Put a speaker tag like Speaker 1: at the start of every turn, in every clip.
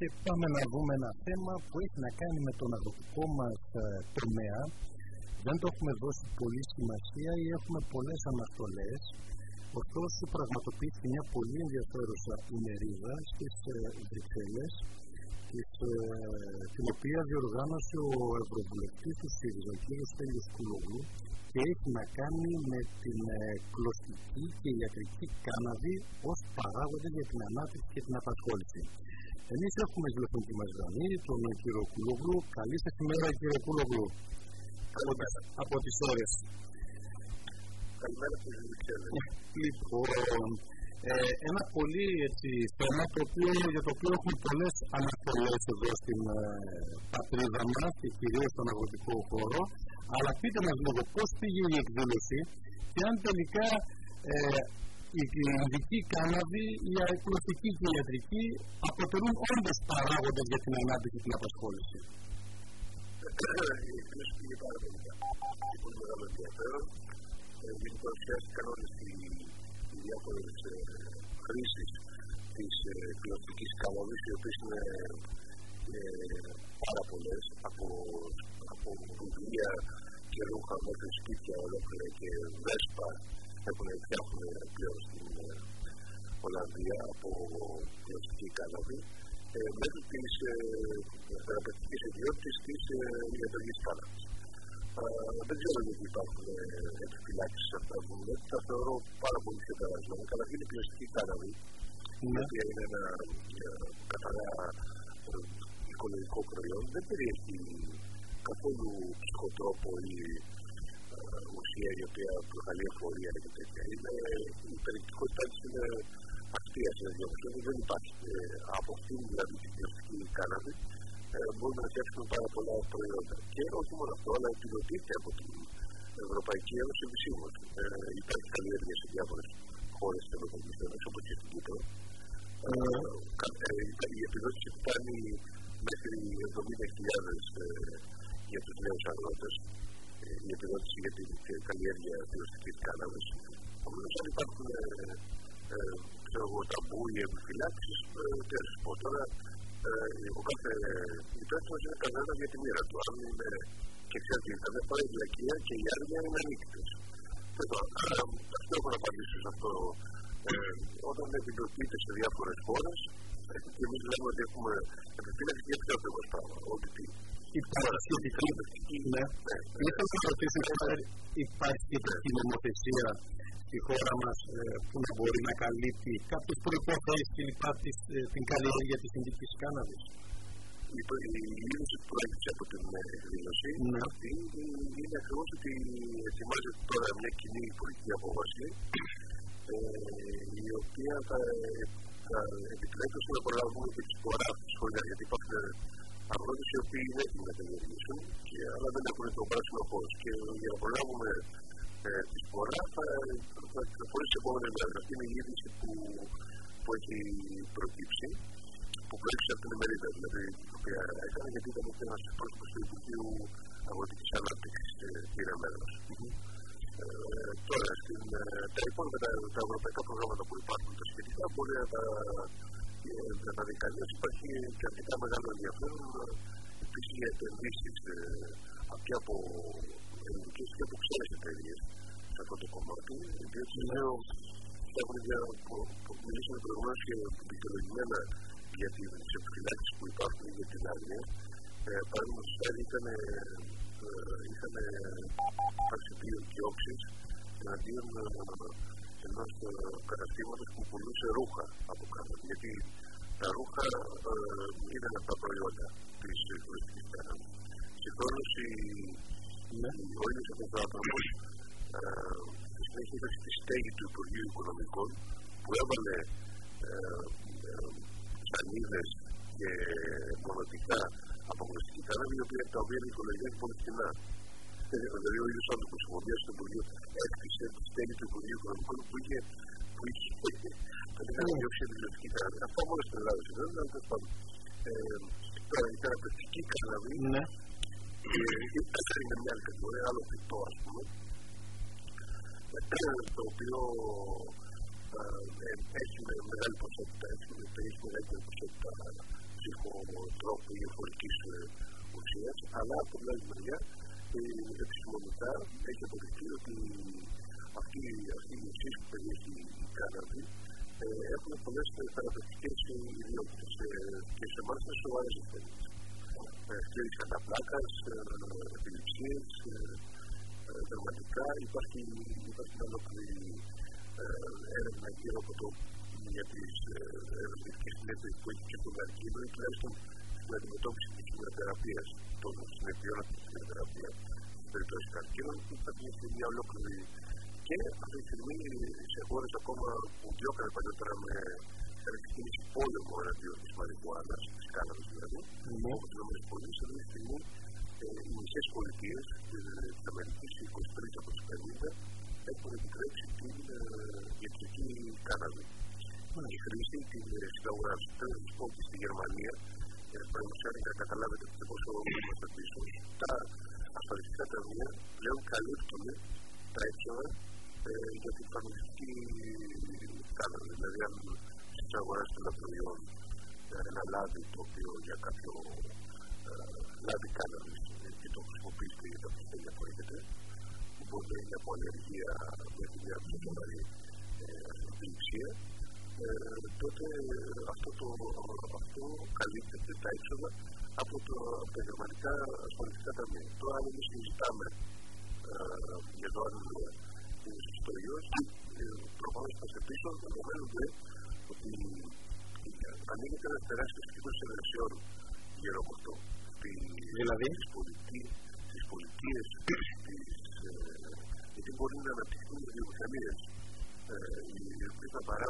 Speaker 1: και πάμε να δούμε ένα θέμα που έχει να κάνει με τον αγροτικό μας ε, τομέα. Δεν το έχουμε δώσει πολύ σημασία ή έχουμε πολλές αναστολές. Ωστόσο πραγματοποιήθηκε μια πολύ ενδιαφέρουσα ημερίδα στις ε, Βρυξέλλες ε, την οποία διοργάνωσε ο Ευρωβουλευτής του ΣΥΡΙΖΑ, ο κ. Στέλιος Κουλογλου και έχει να κάνει με την κλωστική και ιατρική κάναβη ως παράγοντα για την ανάπτυξη και την απασχόληση. Εμείς έχουμε τηλεφωνική μας γραμμή τον κύριο Κούλογλου. Καλή σας ημέρα, κύριε Κούλογλου.
Speaker 2: Καλημέρα.
Speaker 1: Από τις ώρες.
Speaker 2: Καλημέρα, κύριε Μικέλε.
Speaker 1: Λοιπόν, ε, ένα πολύ έτσι, θέμα το οποίο, για το οποίο έχουμε πολλές αναφορέ εδώ στην ε, πατρίδα μας και κυρίως στον αγροτικό χώρο. Αλλά πείτε μας λίγο πώς πήγε η εκδήλωση και αν τελικά ε, η ειδική κάναβη, η αεκκλωστική και η ιατρική αποτελούν όντως παράγοντε για την ανάπτυξη και την απασχόληση.
Speaker 2: Η εκδήλωση πήγε πάρα πολύ καλά. πολύ μεγάλο ενδιαφέρον. Γιατί παρουσιάστηκαν όλε οι διάφορε χρήσει της κλωστική κάναβη, οι οποίες είναι πάρα πολλές από, από βιβλία και ρούχα μέχρι σπίτια ολόκληρα και βέσπα έχουν φτιάχνουν πλέον στην Ολλανδία από κλωστική κάναβη μέχρι τι θεραπευτικέ ιδιότητε της ιατρική κάναβη. Δεν ξέρω γιατί υπάρχουν επιφυλάξεις σε αυτά που λέτε. Τα θεωρώ πάρα πολύ ξεπερασμένα. Καταρχήν η κλωστική κάναβη, η οποία είναι ένα καθαρά οικολογικό προϊόν, δεν περιέχει καθόλου ψυχοτρόπο ή ουσία η οποία προκαλεί εφορία και τέτοια. Είναι, η περιεκτικότητά της είναι αστεία σε διόγκωση. Δεν υπάρχει. Ε, από αυτήν δηλαδή την ποιοτική κάναβη ε, μπορούμε να φτιάξουμε πάρα πολλά προϊόντα. Και όχι μόνο αυτό, αλλά επιδοτείται από την Ευρωπαϊκή Ένωση επισήμως. Ε, υπάρχει καλλιέργεια σε διάφορες χώρες της Ευρωπαϊκής Ένωσης, όπως και στην Κύπρο. Ε, η επιδότηση φτάνει μέχρι 70.000 Αυτό έχω να απαντήσω σε αυτό. Όταν επιδοτείται σε διάφορες χώρες, και εμείς λέμε ότι έχουμε επιφύλαξη για ποιο ακριβώς πράγμα. Ότι
Speaker 1: Υπάρχει σχετική ναι. Ήθελα να ρωτήσω υπάρχει σχετική νομοθεσία στη χώρα μας ε, που να μπορεί να καλύπτει κάποιες προποθέσει κλπ. την καλλιέργεια της συνδικής κάναβης;
Speaker 2: Η λύση που προέκυψε από την εκδήλωση
Speaker 1: ναι.
Speaker 2: αυτή είναι ακριβώς ότι ετοιμάζεται τώρα μια κοινή πολιτική απόφαση ε, η οποία θα, θα επιτρέπει να προλάβουμε και τις χωράφε γιατί υπάρχουν αγρότες οι οποίοι είναι έτοιμοι να καλλιεργήσουν, αλλά δεν έχουν το πράσινο φως. Και για να προλάβουμε ε, τη σπορά θα, θα κυκλοφορήσει τι επόμενε μέρε. Αυτή είναι η είδηση που, που έχει προκύψει, που προέκυψε από την ημερίδα δηλαδή, την οποία έκανε, γιατί ήταν και ένα πρόσωπο του Υπουργείου Αγροτικής Ανάπτυξης, κύριε Μέρο. Ε, τώρα, στην, ε, τα υπόλοιπα τα, τα ευρωπαϊκά προγράμματα που υπάρχουν τα σχετικά μπορεί να τα με τα δικαλία υπάρχει και αρκετά μεγάλο ενδιαφέρον επίσης για επενδύσεις και από ελληνικέ και από ξένες εταιρείες σε αυτό το κομμάτι. Διότι λέω, έχουν μιλήσουμε προηγουμένως και δικαιολογημένα για τι επιφυλάξει που υπάρχουν για την άγνοια. Παραδείγματος χάρη ήταν είχαν υπάρξει δύο διώξεις εναντίον ενός καταστήματο που πουλούσε ρούχα από κάτω. Γιατί τα ρούχα ε, είναι ένα από τα προϊόντα της τουριστικής κάναβη. Συγχρόνω ναι. ο ίδιος αυτός ο άνθρωπος στη συνέχεια είδε στη στέγη του Υπουργείου Οικονομικών που έβαλε σανίδε και μονοτικά από γνωστική κάναβη, τα οποία η οικολογία είναι πολύ φθηνά. Δηλαδή ο ίδιος άνθρωπος χρησιμοποιία στο Υπουργείο έκτισε τη στέγη του Υπουργείου Οικονομικών που είχε που είχε δεν είχαν διώξει αντιληπτική κάναβη. Αυτό μόνο στην Ελλάδα συμβαίνει, αλλά τέλος πάντων. Τώρα η θεραπευτική κάναβη
Speaker 1: είναι
Speaker 2: μια άλλη κατηγορία, άλλο φυτό ας πούμε, το οποίο έχει μεγάλη ποσότητα, έχει μεγάλη ποσότητα ψυχοτρόπου ή εφορική ουσίας, αλλά από την άλλη μεριά επιστημονικά έχει αποδειχθεί ότι αυτή, αυτή η ουσία που περιέχει η κάναβη ε, έχουν πολλές θεραπευτικές ιδιότητες και σε εμάς είναι σοβαρέ ασθένειε. Σκλήρη καταπλάκα, επιληψίες, δερματικά. Υπάρχει, υπάρχει μια ολόκληρη έρευνα γύρω από το για τις ερευνητικέ συνέπειες που έχει και τον καρκίνο ή τουλάχιστον στην αντιμετώπιση της χημειοθεραπείας, των συνεπειών από της χημειοθεραπείας στην περίπτωση καρκίνων. Υπάρχει μια ολόκληρη και αυτή τη στιγμή σε χώρες ακόμα που διώκανε παλιότερα με ξεκίνηση πόλεμο εναντίον της μαριχουάνας, της κάναβη δηλαδή, όπως τι ΗΠΑ, αυτή τη στιγμή τότε αυτό, το, αυτό καλύπτεται τα έξοδα από, το, από τα γερμανικά ασφαλιστικά ταμεία. Τώρα, αν εμεί συζητάμε για το αν είναι σωστό ή όχι, προφανώ είμαστε πίσω, δεδομένου ότι ανοίγεται ένας τεράστιος κύκλος εργασιών γύρω από αυτό.
Speaker 1: Δηλαδή,
Speaker 2: στι πολιτείες, γιατί μπορεί να αναπτυχθούν βιομηχανίες οι οποίε θα παράγουν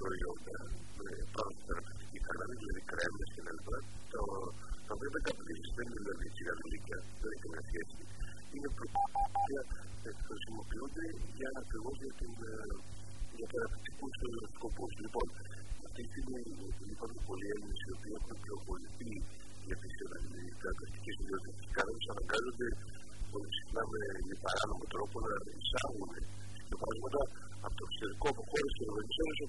Speaker 2: προϊόντα πάνω στη θεραπευτική κάναβη, δηλαδή κρέμε κλπ. Τα οποία μεταπλήσει δεν είναι δηλαδή σιγαδελίκια, δεν έχει καμία σχέση. Είναι προϊόντα που χρησιμοποιούνται για ακριβώς για, για θεραπευτικού σκοπούς. Λοιπόν, αυτή τη στιγμή υπάρχουν πολλοί Έλληνε οι οποίοι έχουν πληροφορηθεί για τις θεραπευτικέ ιδιότητες τη κάναβη, αναγκάζονται πολύ συχνά με παράνομο τρόπο να εισάγουν πράγματα από το εξωτερικό, από χώρε τη Ευρωπαϊκή Ένωση,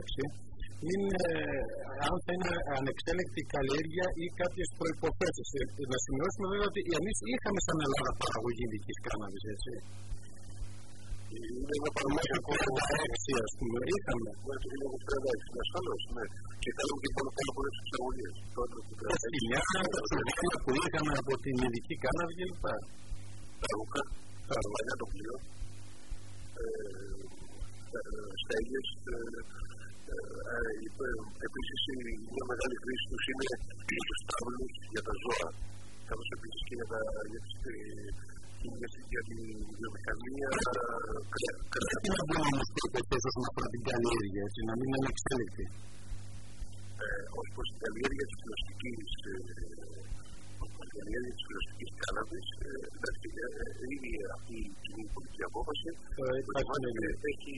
Speaker 2: η
Speaker 1: επιφύλαξη. Είναι αν θα είναι ανεξέλεκτη καλλιέργεια ή κάποιες προποθέσει. Να σημειώσουμε βέβαια ότι εμείς είχαμε σαν Ελλάδα παραγωγή ειδικής κάναβης, έτσι.
Speaker 2: Είναι ένα παραδοσιακό έξι, ας πούμε. Είχαμε. Ναι, το 2036, ασφαλώ, ναι. Και κάναμε και πάρα πολλές εξαγωγές.
Speaker 1: Τα σκυλιά, τα που είχαμε από την ειδική κάναβη κλπ.
Speaker 2: Τα ρούχα τα το πλοίο, στέγες, επίσης μια μεγάλη χρήση τους είναι για τους τάβλους για τα ζώα, καθώς επίσης και για, τα, για, τις, για την βιομηχανία
Speaker 1: Πρέπει να μπουν όμως προποθέσεις όσον αφορά την καλλιέργεια, έτσι, να μην είναι εξέλικτη.
Speaker 2: Ως προς την καλλιέργεια της πλαστικής καλλιέργεια της πλαστική κάναβη. Εντάξει, είναι αυτή η κοινή πολιτική απόφαση. Έχει,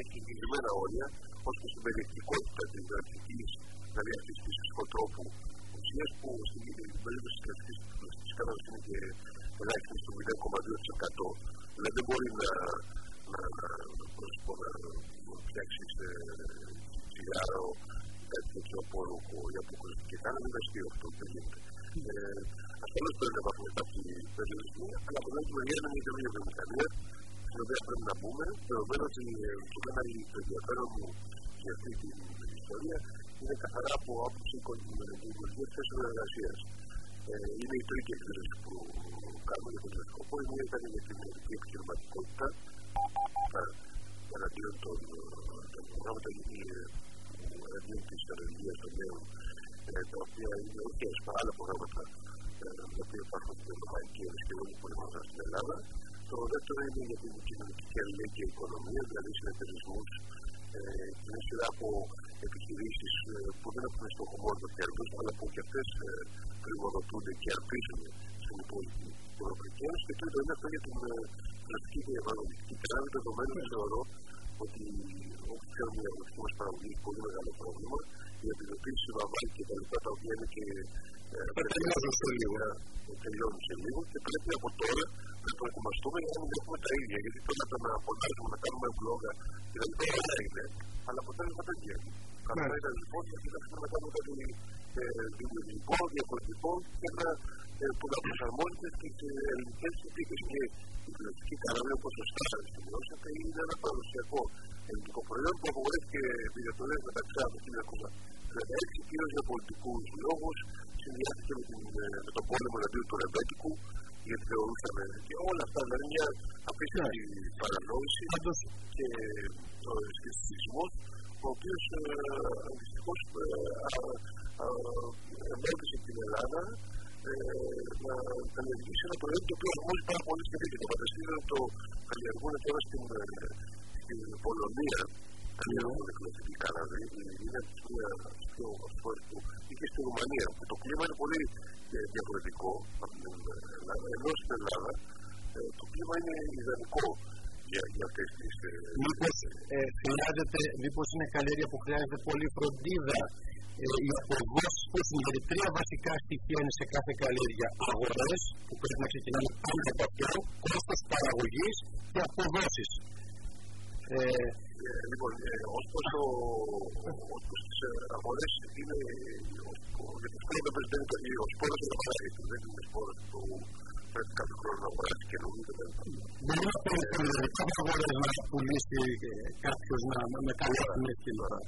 Speaker 2: έχει συγκεκριμένα όρια ω προ την περιεκτικότητα της δραστική, δηλαδή αυτής της ψυχοτρόπου ουσίας που στην περίπτωση της πλαστική κάναβη είναι και ελάχιστη στο 0,2%. Δηλαδή δεν μπορεί να, να, να, να φτιάξεις τσιγάρο κάτι τέτοιο από ρούχο ή από κλωστική κάναβη, δεν αστείο αυτό, δεν γίνεται. Ασφαλώς πρέπει να υπάρχουν κάποιοι περιορισμοί, αλλά από την άλλη μεριά είναι μια καινούργια βιομηχανία στην οποία πρέπει να μπούμε. Δεδομένου ότι το ένα ενδιαφέρον μου για αυτή την ιστορία είναι καθαρά από άποψη δημιουργία θέσεων εργασίας. Ε, είναι οι τρει εκδηλώσει που κάνουμε για τον τηλεσκόπο. Η μία ήταν για την ελληνική επιχειρηματικότητα, εναντίον των προγράμματα εναντίον της ενεργείας των νέων, τα οποία είναι όχι άλλα προγράμματα τα οποία υπάρχουν στην Ευρωπαϊκή Ένωση και όλοι πολύ μαζί στην Ελλάδα. Το δεύτερο είναι για την κοινωνική αλληλεγγύη και οικονομία, δηλαδή συνεταιρισμούς και μια σειρά από επιχειρήσεις που δεν έχουν στόχο μόνο το κέρδος, αλλά που και αυτές χρηματοδοτούνται και αρπίζουν στην υπόλοιπη Ευρωπαϊκή Ένωση. Και τρίτο είναι αυτό για την πλαστική και ευαγωνιστική τράβη, δεδομένου θεωρώ ότι όπως ξέρουμε η αγροτική μας παραγωγή έχει πολύ μεγάλο πρόβλημα. Η επιδοτήση βαβάρη και τα λοιπά τα οποία είναι και.
Speaker 1: Θα τελειώσω σε λίγο.
Speaker 2: Τελειώνουν σε λίγο και πρέπει από τώρα να προετοιμαστούμε για να μην έχουμε τα ίδια. Γιατί τώρα το να φωνάζουμε, να κάνουμε blog και τα λοιπά όλα είναι, αλλά αποτέλεσμα δεν βγαίνει. Καλά είναι λοιπόν γιατί θα να κάνουμε κάτι δημιουργικό, διαφορετικό και να που να προσαρμόζεται στι ελληνικές συνθήκες. Και η πληθυντική καράβια, όπως σωστά σημειώσατε, είναι ένα παραδοσιακό ελληνικό προϊόν που απογορεύτηκε διατολέ μεταξύ του 1936 κυρίω για πολιτικού λόγου. Συνδυάστηκε με, με τον πόλεμο εναντίον του Ρεμπέτικου, γιατί θεωρούσαν και όλα αυτά. Δηλαδή μια απίστευτη παρανόηση και ο σκεπτισμό, ο οποίο δυστυχώ εμπόδισε την Ελλάδα να καλλιεργήσει ένα προϊόν το οποίο αρμόζει πάρα πολύ στην δίκη. Το φανταστείτε το καλλιεργούν τώρα στην, στην Πολωνία. Καλλιεργούν εκλογική κάναβη. Είναι μια πιο χώρε που και στη Ρουμανία. Που το κλίμα είναι πολύ διαφορετικό από την Ελλάδα. Ενώ στην Ελλάδα το κλίμα είναι ιδανικό για, για αυτές τις...
Speaker 1: Μήπως ε, χρειάζεται, μήπως είναι καλλιέργεια που χρειάζεται πολύ φροντίδα ε, οι αποδόσει που έχουν δηλαδή τρία βασικά στοιχεία είναι σε κάθε καλλιέργεια. Αγορές, που πρέπει να ξεκινάμε πάνω από αυτό, κόστος παραγωγής και αποδόσεις.
Speaker 2: Ε, λοιπόν, ε, ως προς τις αγορές, είναι για τι πρώτε δεν είναι ο σπόρος του παράγει, δεν είναι ο σπόρος που πρέπει κάθε χρόνο να αγοράσει καινούργιο κτλ.
Speaker 1: Μπορεί να πει δηλαδή κάποιε αγορές να πουλήσει κάποιος να μεταλλάξει με την ώρα.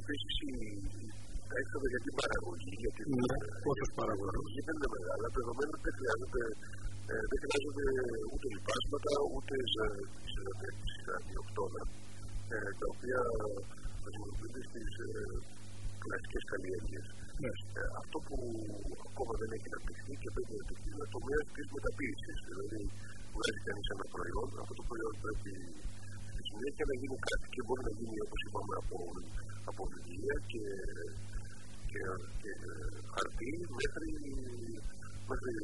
Speaker 2: Επίσης, τα έξοδα για την παραγωγή, για την
Speaker 1: ναι,
Speaker 2: παραγωγή δεν είναι μεγάλα, δεδομένου ότι δεν χρειάζονται, ε, δεν χρειάζονται ούτε λοιπάσματα, ούτε αντιοκτώνα, ε, τα οποία δημιουργούνται στις ε, κλασικές καλλιέργειες. Ναι. Ε, αυτό που ακόμα δεν έχει αναπτυχθεί και πρέπει να αναπτυχθεί είναι το τομέα της μεταποίησης. Δηλαδή, βγάζει κανείς ένα προϊόν, αυτό το προϊόν πρέπει στη συνέχεια να γίνει κάτι και μπορεί να γίνει όπως είπαμε από από βιβλία και, και, και χαρτί μέχρι, μέχρι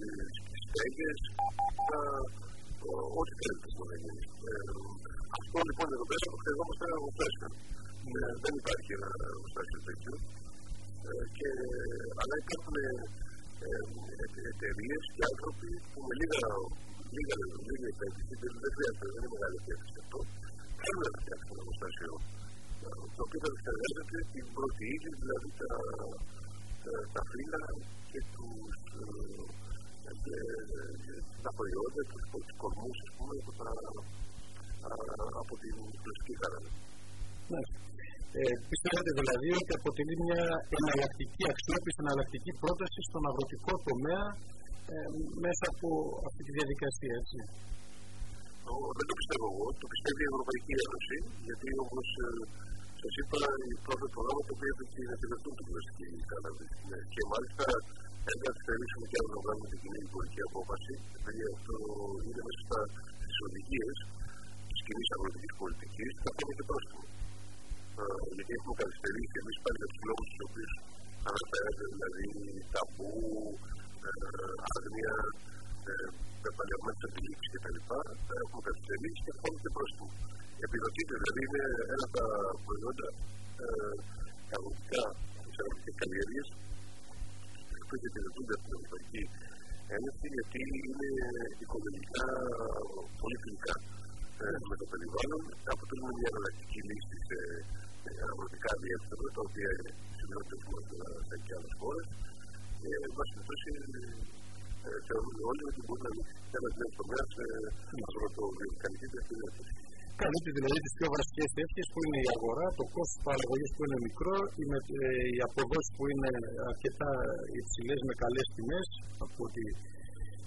Speaker 2: στέγες, ό,τι θέλετε μπορεί να γίνει. αυτό λοιπόν εδώ πέρα το χρειαζόμαστε ένα εργοστάσιο. Ε, δεν υπάρχει ένα εργοστάσιο τέτοιο. Ε, και, αλλά υπάρχουν ε, εταιρείες και άνθρωποι που με λίγα, λίγα, λίγα επένδυση, δεν χρειάζεται, δεν είναι μεγάλη επένδυση αυτό, θέλουν να φτιάξουν ένα εργοστάσιο το οποίο θα επεξεργάζεται την πρώτη ύλη, δηλαδή τα, τα, τα φύλλα και τους, ε, τα προϊόντα, τους, τους κορμούς, ας πούμε, από, τα, από την πλαστική χαρά.
Speaker 1: Ναι. Ε, πιστεύετε δηλαδή ότι αποτελεί μια εναλλακτική αξιόπιστη, εναλλακτική πρόταση στον αγροτικό τομέα ε, μέσα από αυτή τη διαδικασία, έτσι;
Speaker 2: Δεν το πιστεύω εγώ, το πιστεύει η Ευρωπαϊκή Ένωση, γιατί όπως Σας είπα πρώτα προγράμματα που έπρεπε να επιδευτούν την κλασική κάναβη. Και μάλιστα έτσι να θελήσουμε και άλλο να βγάλουμε την κοινή υπουργική απόφαση, επειδή αυτό είναι μέσα στις οδηγίες της κοινής αγροτικής πολιτικής, θα πούμε και πρόστιμο. Γιατί έχουμε καθυστερήσει εμείς πάλι σημειώνονται και άλλε χώρες. Και, εν πάση περιπτώσει, θεωρούμε όλοι ότι μπορεί να λύσει ένα νέο τομέα αγροτοβιομηχανική διεύθυνση
Speaker 1: καλύπτει δηλαδή τι πιο βασικέ τέτοιε που είναι η αγορά, το κόστος παραγωγής που είναι μικρό, οι, με, ε, οι αποδόσεις που είναι αρκετά υψηλές με καλές τιμές από ό,τι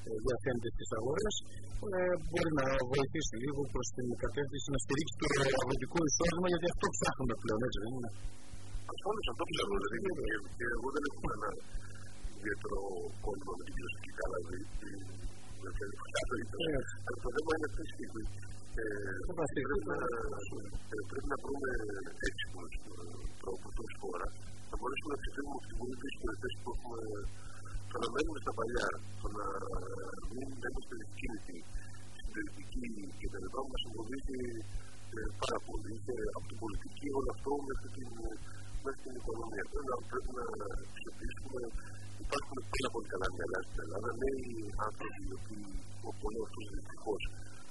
Speaker 1: ε, διαφαίνεται στις αγορές, ε, μπορεί να βοηθήσει λίγο προς την κατεύθυνση να στηρίξει το αγροτικό εισόδημα, γιατί αυτό ψάχνουμε πλέον, έτσι δεν είναι;
Speaker 2: Ασφαλώ αυτός πιστεύω. Δηλαδή, και εγώ δεν έχω ένα ιδιαίτερο κόλλημα με την κλωστική κάλαδη. Αλλά το θέμα είναι αυτή τη στιγμή. Πρέπει να βρούμε έξυπνους τρόπους τόση φορά να μπορέσουμε να ξεφύγουμε από την πολύ δύσκολη θέση που έχουμε το να μένουμε στα παλιά, το να μην είμαστε ευκίνητοι στην πολιτική και τα λοιπά μας εμποδίζει πάρα πολύ και από την πολιτική όλο αυτό μέχρι την, μέχρι την οικονομία. Πρέπει να, πρέπει να αξιοποιήσουμε υπάρχουν πάρα πολύ καλά μυαλά στην Ελλάδα. Νέοι άνθρωποι, οι οποίοι πολλοί αυτού δυστυχώς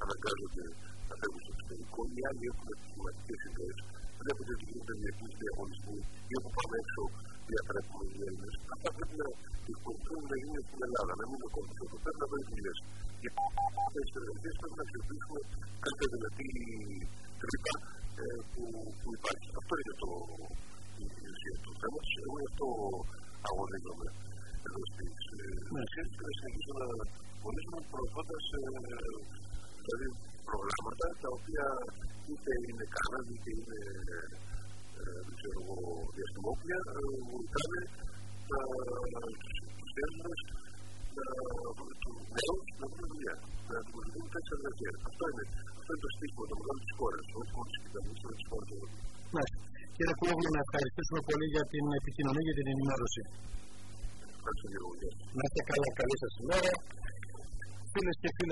Speaker 2: αναγκάζονται να φεύγουν στο εξωτερικό, οι άλλοι έχουν επιχειρηματικές ιδέες, βλέπετε ότι γίνονται διεθνεί διαγωνισμοί ή όπου πάμε έξω διατρέχουμε οι Έλληνε. Αυτά πρέπει να διεκπορηθούν να γίνουν στην Ελλάδα, να μην είναι κόμμα αυτό. Πρέπει να βρει δουλειές. Και αυτέ τι εργασίε πρέπει να αξιοποιήσουμε κάθε δυνατή τρύπα ε, που, που υπάρχει. Αυτό είναι το, η ουσία του θέματο. Εγώ γι' αυτό αγωνίζομαι εδώ στι σχέσει και να συνεχίσω να αγωνίζομαι προωθώντας δηλαδή προγράμματα τα οποία είτε είναι κάναν είτε είναι δεν ξέρω εγώ διαστημόπλια βοηθάνε τους Έλληνες τους νέους να βρουν δουλειά να δημιουργούν τέτοια εργασίας. Αυτό είναι, αυτό είναι το στίχημα το μεγάλο της χώρας, όχι μόνο της κυβερνήσης, αλλά της χώρας.
Speaker 1: Μάλιστα. Κύριε Κούλογλου, να ευχαριστήσουμε πολύ για την επικοινωνία και την ενημέρωση.
Speaker 2: Ευχαριστώ,
Speaker 1: Να είστε καλά, καλή σας ημέρα. Φίλες και φίλοι,